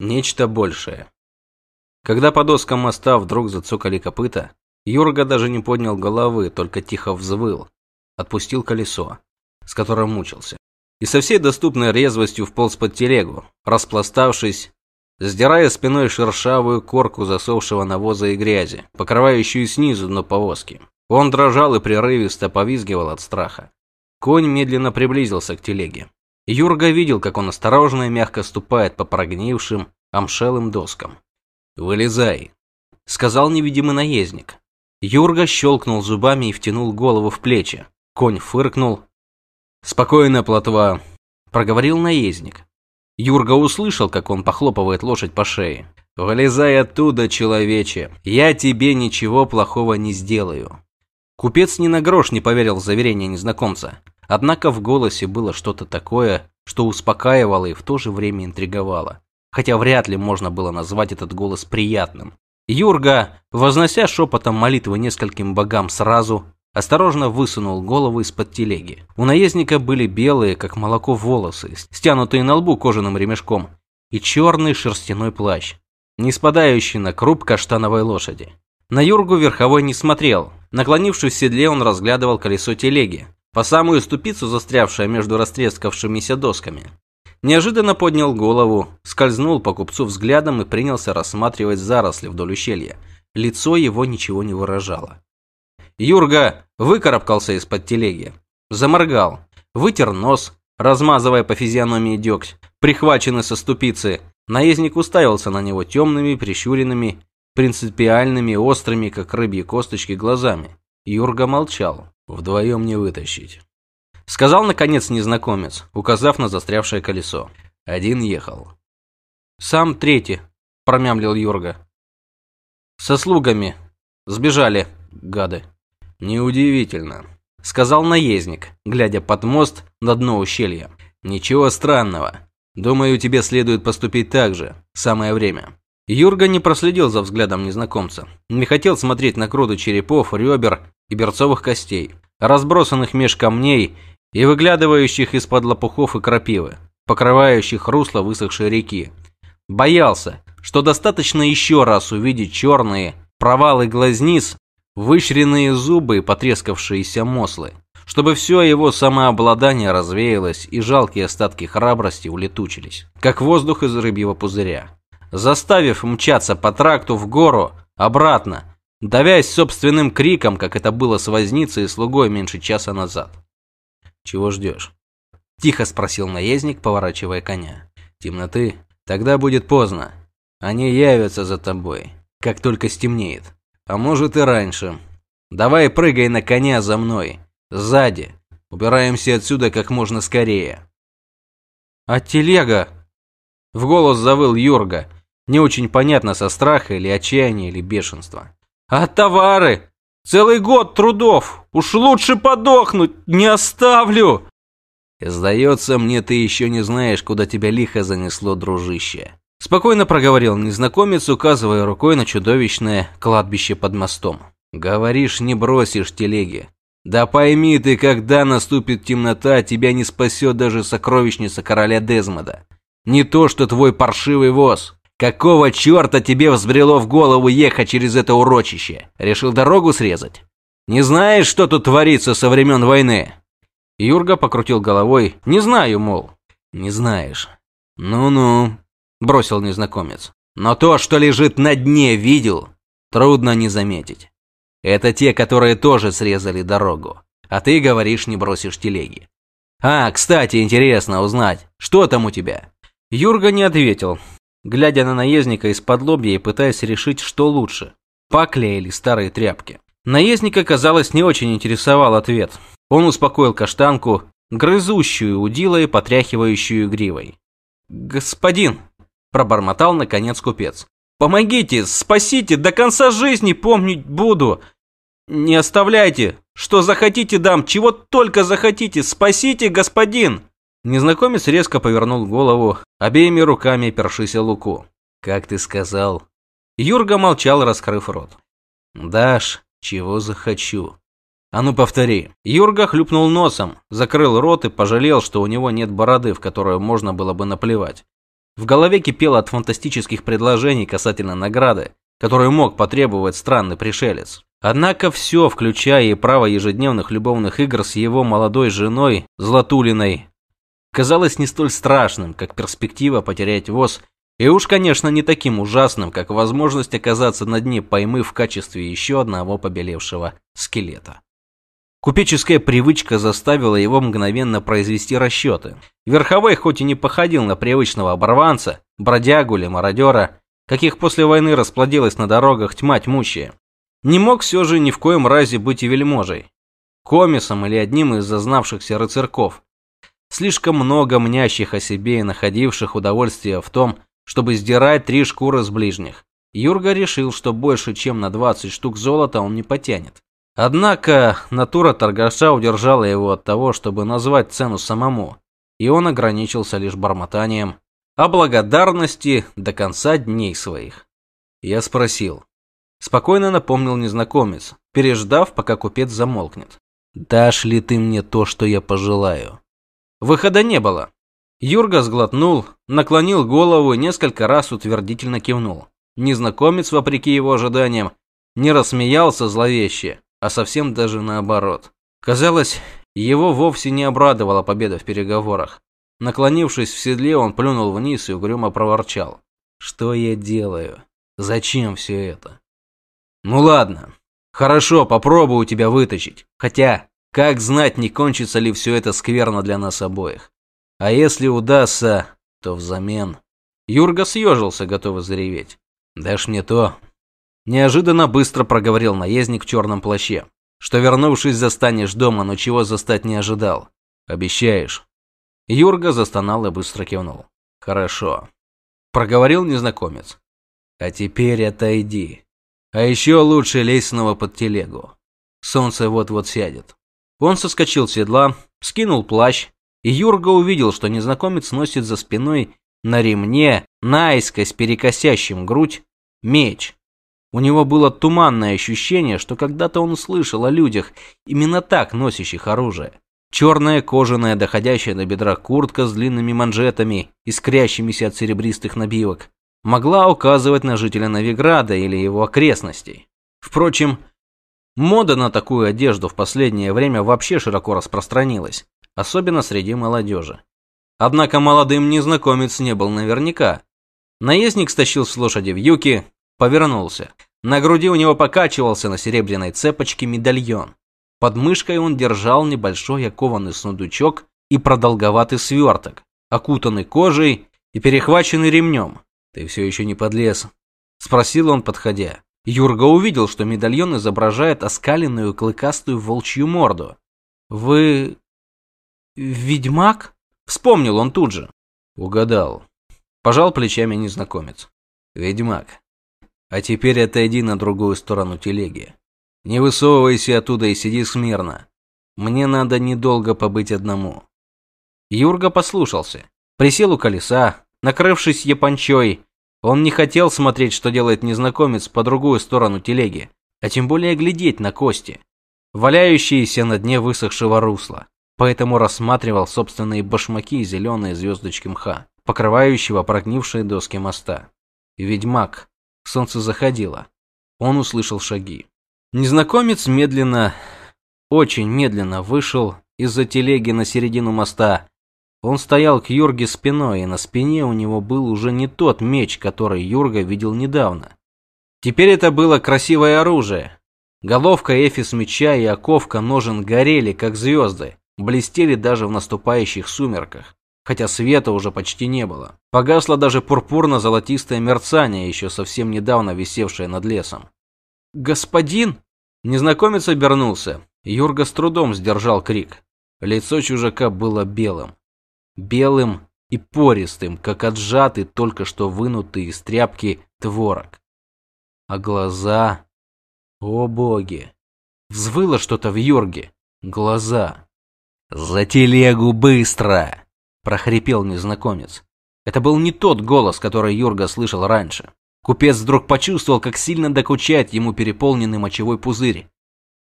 Нечто большее. Когда по доскам моста вдруг зацокали копыта, Юрга даже не поднял головы, только тихо взвыл, отпустил колесо, с которым мучился, и со всей доступной резвостью вполз под телегу, распластавшись, сдирая спиной шершавую корку засохшего навоза и грязи, покрывающую снизу дно повозки. Он дрожал и прерывисто повизгивал от страха. Конь медленно приблизился к телеге. Юрга видел, как он осторожно и мягко ступает по прогнившим, амшелым доскам. «Вылезай», — сказал невидимый наездник. Юрга щелкнул зубами и втянул голову в плечи. Конь фыркнул. «Спокойно, плотва», — проговорил наездник. Юрга услышал, как он похлопывает лошадь по шее. «Вылезай оттуда, человече, я тебе ничего плохого не сделаю». Купец ни на грош не поверил в заверение незнакомца. Однако в голосе было что-то такое, что успокаивало и в то же время интриговало хотя вряд ли можно было назвать этот голос приятным. Юрга, вознося шепотом молитвы нескольким богам сразу, осторожно высунул голову из-под телеги. У наездника были белые, как молоко, волосы, стянутые на лбу кожаным ремешком, и черный шерстяной плащ, не спадающий на круп каштановой лошади. На Юргу верховой не смотрел. Наклонившись в седле, он разглядывал колесо телеги, по самую ступицу застрявшее между растрескавшимися досками. Неожиданно поднял голову, скользнул по купцу взглядом и принялся рассматривать заросли вдоль ущелья. Лицо его ничего не выражало. Юрга выкарабкался из-под телеги, заморгал, вытер нос, размазывая по физиономии дегть, прихваченный со ступицы. Наездник уставился на него темными, прищуренными, принципиальными, острыми, как рыбьи косточки, глазами. Юрга молчал. «Вдвоем не вытащить». Сказал, наконец, незнакомец, указав на застрявшее колесо. Один ехал. «Сам третий», – промямлил Юрга. «Со слугами. Сбежали, гады». «Неудивительно», – сказал наездник, глядя под мост на дно ущелья. «Ничего странного. Думаю, тебе следует поступить так же. Самое время». Юрга не проследил за взглядом незнакомца. Не хотел смотреть на груду черепов, ребер и берцовых костей, разбросанных меж камней и выглядывающих из-под лопухов и крапивы, покрывающих русло высохшей реки. Боялся, что достаточно еще раз увидеть черные провалы глазниц, вышренные зубы и потрескавшиеся мослы, чтобы все его самообладание развеялось и жалкие остатки храбрости улетучились, как воздух из рыбьего пузыря, заставив мчаться по тракту в гору обратно, давясь собственным криком, как это было с возницей и слугой меньше часа назад. Чего ждешь? Тихо спросил наездник, поворачивая коня. Темноты? Тогда будет поздно. Они явятся за тобой, как только стемнеет. А может и раньше. Давай прыгай на коня за мной. Сзади. Убираемся отсюда как можно скорее. А телега? В голос завыл Юрга. Не очень понятно, со страха или отчаяния или бешенства. А товары? Целый год трудов. Уж лучше подохнуть. Не оставлю. Сдается мне, ты еще не знаешь, куда тебя лихо занесло, дружище. Спокойно проговорил незнакомец, указывая рукой на чудовищное кладбище под мостом. Говоришь, не бросишь телеги. Да пойми ты, когда наступит темнота, тебя не спасет даже сокровищница короля Дезмода. Не то, что твой паршивый воз. Какого черта тебе взбрело в голову ехать через это урочище? Решил дорогу срезать? Не знаешь, что тут творится со времен войны?» Юрга покрутил головой. «Не знаю, мол». «Не знаешь». «Ну-ну», – бросил незнакомец. «Но то, что лежит на дне, видел? Трудно не заметить. Это те, которые тоже срезали дорогу. А ты говоришь, не бросишь телеги. А, кстати, интересно узнать, что там у тебя?» Юрга не ответил, глядя на наездника из-под лобья и пытаясь решить, что лучше – пакля или старые тряпки. Наездника, казалось, не очень интересовал ответ. Он успокоил каштанку, грызущую удилой, потряхивающую гривой. «Господин!» – пробормотал наконец купец. «Помогите, спасите, до конца жизни помнить буду! Не оставляйте! Что захотите дам, чего только захотите! Спасите, господин!» Незнакомец резко повернул голову, обеими руками першися луку. «Как ты сказал?» Юрга молчал, раскрыв рот. «Дашь, чего захочу». «А ну повтори». Юрга хлюпнул носом, закрыл рот и пожалел, что у него нет бороды, в которую можно было бы наплевать. В голове кипело от фантастических предложений касательно награды, которую мог потребовать странный пришелец. Однако все, включая и право ежедневных любовных игр с его молодой женой, Златулиной, казалось не столь страшным, как перспектива потерять ВОЗ, и уж, конечно, не таким ужасным, как возможность оказаться на дне поймы в качестве еще одного побелевшего скелета. Купеческая привычка заставила его мгновенно произвести расчеты. Верховой хоть и не походил на привычного оборванца, бродягу или мародера, каких после войны расплодилась на дорогах тьма тьмущая, не мог все же ни в коем разе быть и вельможей, комисом или одним из зазнавшихся рыцарков, слишком много мнящих о себе и находивших удовольствие в том, чтобы сдирать три шкуры с ближних. Юрга решил, что больше, чем на 20 штук золота он не потянет. Однако натура торгаша удержала его от того, чтобы назвать цену самому, и он ограничился лишь бормотанием о благодарности до конца дней своих. Я спросил. Спокойно напомнил незнакомец, переждав, пока купец замолкнет. «Дашь ли ты мне то, что я пожелаю?» Выхода не было. Юрга сглотнул, наклонил голову и несколько раз утвердительно кивнул. Незнакомец, вопреки его ожиданиям, не рассмеялся зловеще, а совсем даже наоборот. Казалось, его вовсе не обрадовала победа в переговорах. Наклонившись в седле, он плюнул вниз и угрюмо проворчал. «Что я делаю? Зачем все это?» «Ну ладно. Хорошо, попробую тебя вытащить. Хотя, как знать, не кончится ли все это скверно для нас обоих. А если удастся, то взамен...» Юрга съежился, готовый зареветь. «Дашь мне то, Неожиданно быстро проговорил наездник в черном плаще. Что вернувшись застанешь дома, но чего застать не ожидал. Обещаешь? Юрга застонал и быстро кивнул. Хорошо. Проговорил незнакомец. А теперь отойди. А еще лучше лезь снова под телегу. Солнце вот-вот сядет. Он соскочил с седла, скинул плащ, и Юрга увидел, что незнакомец носит за спиной на ремне, наискось перекосящим грудь, меч. У него было туманное ощущение, что когда-то он слышал о людях, именно так носящих оружие. Черная кожаная, доходящая до бедра куртка с длинными манжетами, искрящимися от серебристых набивок, могла указывать на жителя Новиграда или его окрестностей. Впрочем, мода на такую одежду в последнее время вообще широко распространилась, особенно среди молодежи. Однако молодым незнакомец не был наверняка. Наездник стащил с лошади в юки, повернулся. На груди у него покачивался на серебряной цепочке медальон. Под мышкой он держал небольшой окованный сундучок и продолговатый сверток, окутанный кожей и перехваченный ремнем. «Ты все еще не подлез?» – спросил он, подходя. Юрга увидел, что медальон изображает оскаленную клыкастую волчью морду. «Вы... ведьмак?» – вспомнил он тут же. «Угадал». Пожал плечами незнакомец. «Ведьмак. А теперь отойди на другую сторону телеги. Не высовывайся оттуда и сиди смирно. Мне надо недолго побыть одному. Юрга послушался. Присел у колеса, накрывшись япончой. Он не хотел смотреть, что делает незнакомец по другую сторону телеги, а тем более глядеть на кости, валяющиеся на дне высохшего русла. Поэтому рассматривал собственные башмаки и зеленые звездочки мха, покрывающего прогнившие доски моста. Ведьмак Солнце заходило. Он услышал шаги. Незнакомец медленно, очень медленно вышел из-за телеги на середину моста. Он стоял к Юрге спиной, и на спине у него был уже не тот меч, который Юрга видел недавно. Теперь это было красивое оружие. Головка эфис меча и оковка ножен горели, как звезды, блестели даже в наступающих сумерках хотя света уже почти не было. Погасло даже пурпурно-золотистое мерцание, еще совсем недавно висевшее над лесом. «Господин!» Незнакомец обернулся. Юрга с трудом сдержал крик. Лицо чужака было белым. Белым и пористым, как отжатый, только что вынутый из тряпки творог. А глаза... О боги! Взвыло что-то в Юрге. Глаза. «За телегу быстро!» прохрипел незнакомец. Это был не тот голос, который Юрга слышал раньше. Купец вдруг почувствовал, как сильно докучает ему переполненный мочевой пузырь.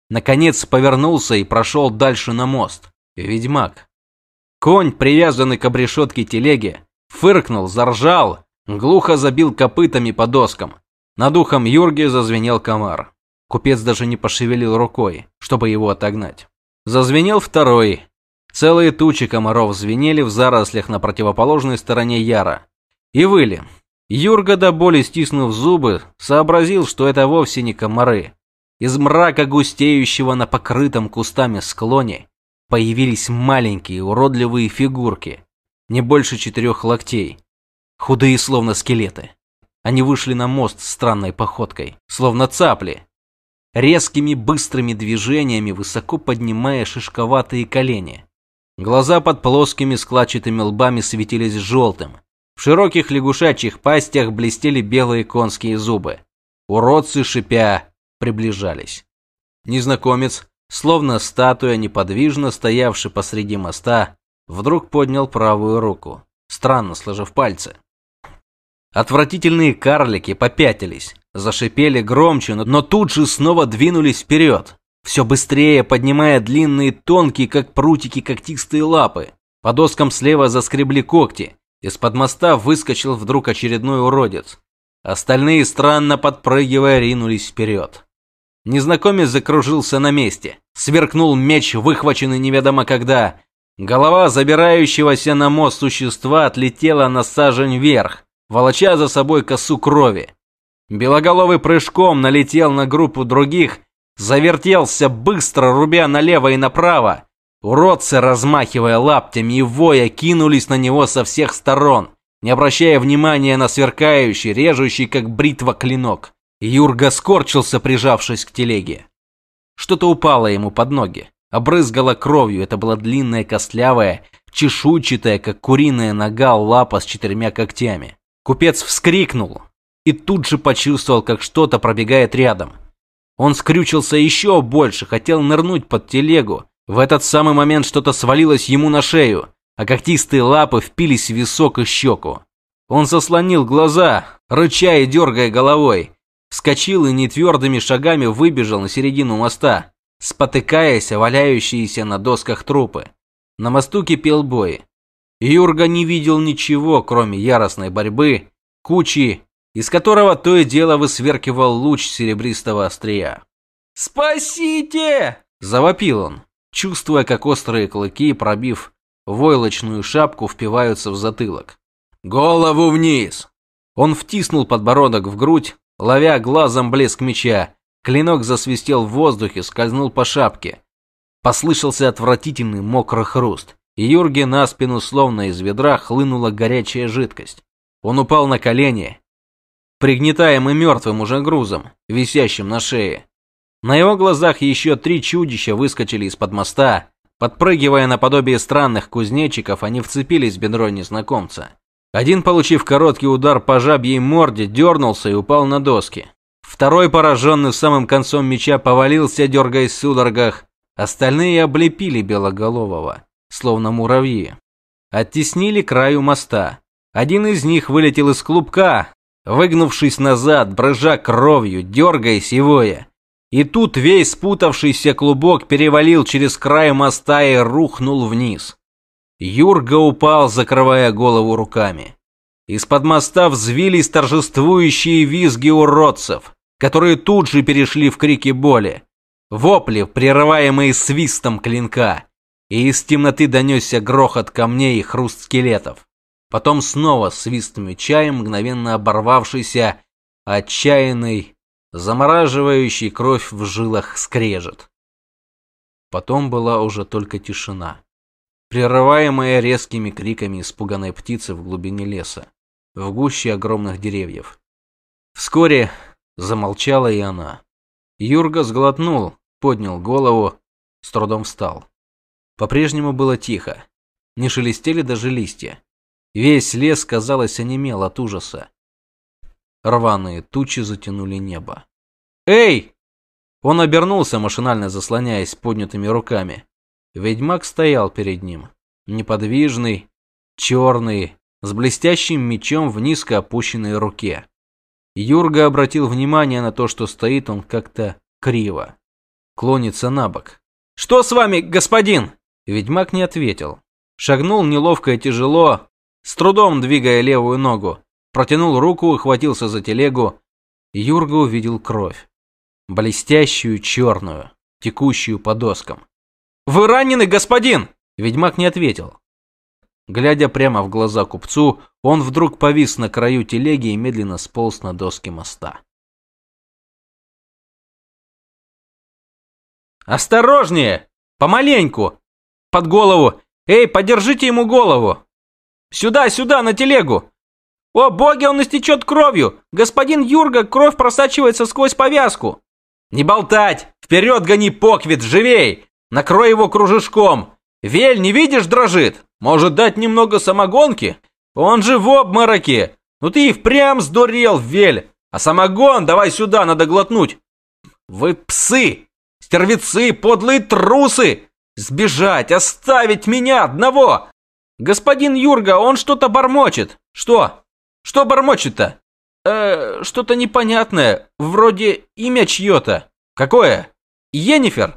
Наконец повернулся и прошел дальше на мост. Ведьмак. Конь, привязанный к обрешетке телеги, фыркнул, заржал, глухо забил копытами по доскам. Над ухом Юрги зазвенел комар. Купец даже не пошевелил рукой, чтобы его отогнать. Зазвенел второй. Целые тучи комаров звенели в зарослях на противоположной стороне Яра. И выли. Юрга до боли стиснув зубы, сообразил, что это вовсе не комары. Из мрака густеющего на покрытом кустами склоне появились маленькие уродливые фигурки, не больше четырех локтей, худые словно скелеты. Они вышли на мост странной походкой, словно цапли, резкими быстрыми движениями высоко поднимая шишковатые колени. Глаза под плоскими складчатыми лбами светились желтым. В широких лягушачьих пастях блестели белые конские зубы. Уродцы, шипя, приближались. Незнакомец, словно статуя, неподвижно стоявший посреди моста, вдруг поднял правую руку, странно сложив пальцы. Отвратительные карлики попятились, зашипели громче, но тут же снова двинулись вперед, все быстрее поднимая длинные, тонкие, как прутики, когтистые лапы. По доскам слева заскребли когти. Из-под моста выскочил вдруг очередной уродец. Остальные, странно подпрыгивая, ринулись вперед. Незнакомец закружился на месте. Сверкнул меч, выхваченный неведомо когда. Голова забирающегося на мост существа отлетела на сажень вверх, волоча за собой косу крови. Белоголовый прыжком налетел на группу других, завертелся быстро, рубя налево и направо. Уродцы, размахивая лаптями и воя, кинулись на него со всех сторон, не обращая внимания на сверкающий, режущий, как бритва, клинок. Юрга скорчился, прижавшись к телеге. Что-то упало ему под ноги, обрызгало кровью, это была длинная, костлявая, чешуйчатая, как куриная нога, лапа с четырьмя когтями. Купец вскрикнул, и тут же почувствовал, как что-то пробегает рядом. Он скрючился еще больше, хотел нырнуть под телегу. В этот самый момент что-то свалилось ему на шею, а когтистые лапы впились в висок и щеку. Он заслонил глаза, рыча и дергая головой. Вскочил и нетвердыми шагами выбежал на середину моста, спотыкаясь о валяющиеся на досках трупы. На мосту кипел бой. Юрга не видел ничего, кроме яростной борьбы, кучи из которого то и дело высверкивал луч серебристого острия. «Спасите!» – завопил он, чувствуя, как острые клыки, пробив войлочную шапку, впиваются в затылок. «Голову вниз!» Он втиснул подбородок в грудь, ловя глазом блеск меча. Клинок засвистел в воздухе, скользнул по шапке. Послышался отвратительный мокрый хруст. И Юрге на спину, словно из ведра, хлынула горячая жидкость. Он упал на колени, пригнетаемый мертвым уже грузом, висящим на шее. На его глазах еще три чудища выскочили из-под моста. Подпрыгивая наподобие странных кузнечиков, они вцепились в бедро незнакомца. Один, получив короткий удар по жабьей морде, дернулся и упал на доски. Второй, пораженный самым концом меча, повалился, дергаясь в судорогах. Остальные облепили Белоголового, словно муравьи. Оттеснили краю моста. Один из них вылетел из клубка, выгнувшись назад, брыжа кровью, дергаясь и воя. И тут весь спутавшийся клубок перевалил через край моста и рухнул вниз. Юрга упал, закрывая голову руками. Из-под моста взвились торжествующие визги уродцев, которые тут же перешли в крики боли. Вопли, прерываемые свистом клинка. И из темноты донесся грохот камней и хруст скелетов. Потом снова свист меча и мгновенно оборвавшийся, отчаянный, замораживающий кровь в жилах скрежет. Потом была уже только тишина, прерываемая резкими криками испуганной птицы в глубине леса, в гуще огромных деревьев. Вскоре замолчала и она. Юрга сглотнул, поднял голову, с трудом встал. По-прежнему было тихо, не шелестели даже листья. Весь лес, казалось, онемел от ужаса. Рваные тучи затянули небо. «Эй!» Он обернулся, машинально заслоняясь поднятыми руками. Ведьмак стоял перед ним, неподвижный, черный, с блестящим мечом в низко опущенной руке. Юрга обратил внимание на то, что стоит он как-то криво, клонится на бок. «Что с вами, господин?» Ведьмак не ответил. Шагнул неловко и тяжело, с трудом двигая левую ногу. Протянул руку хватился за телегу. Юрга увидел кровь. Блестящую черную, текущую по доскам. «Вы ранены, господин?» Ведьмак не ответил. Глядя прямо в глаза купцу, он вдруг повис на краю телеги и медленно сполз на доски моста. «Осторожнее! Помаленьку! Под голову! Эй, подержите ему голову! Сюда, сюда, на телегу! О, боги, он истечет кровью! Господин Юрга, кровь просачивается сквозь повязку!» «Не болтать! Вперед гони поквит, живей! Накрой его кружешком! Вель, не видишь, дрожит! Может дать немного самогонки? Он же в обмороке! Ну ты и впрямь сдурел, Вель! А самогон давай сюда, надо глотнуть! Вы псы! Стервецы, подлые трусы! Сбежать, оставить меня одного! Господин Юрга, он что-то бормочет! Что? Что бормочет-то? Э, что-то непонятное, вроде имя чье-то. Какое? Енифер?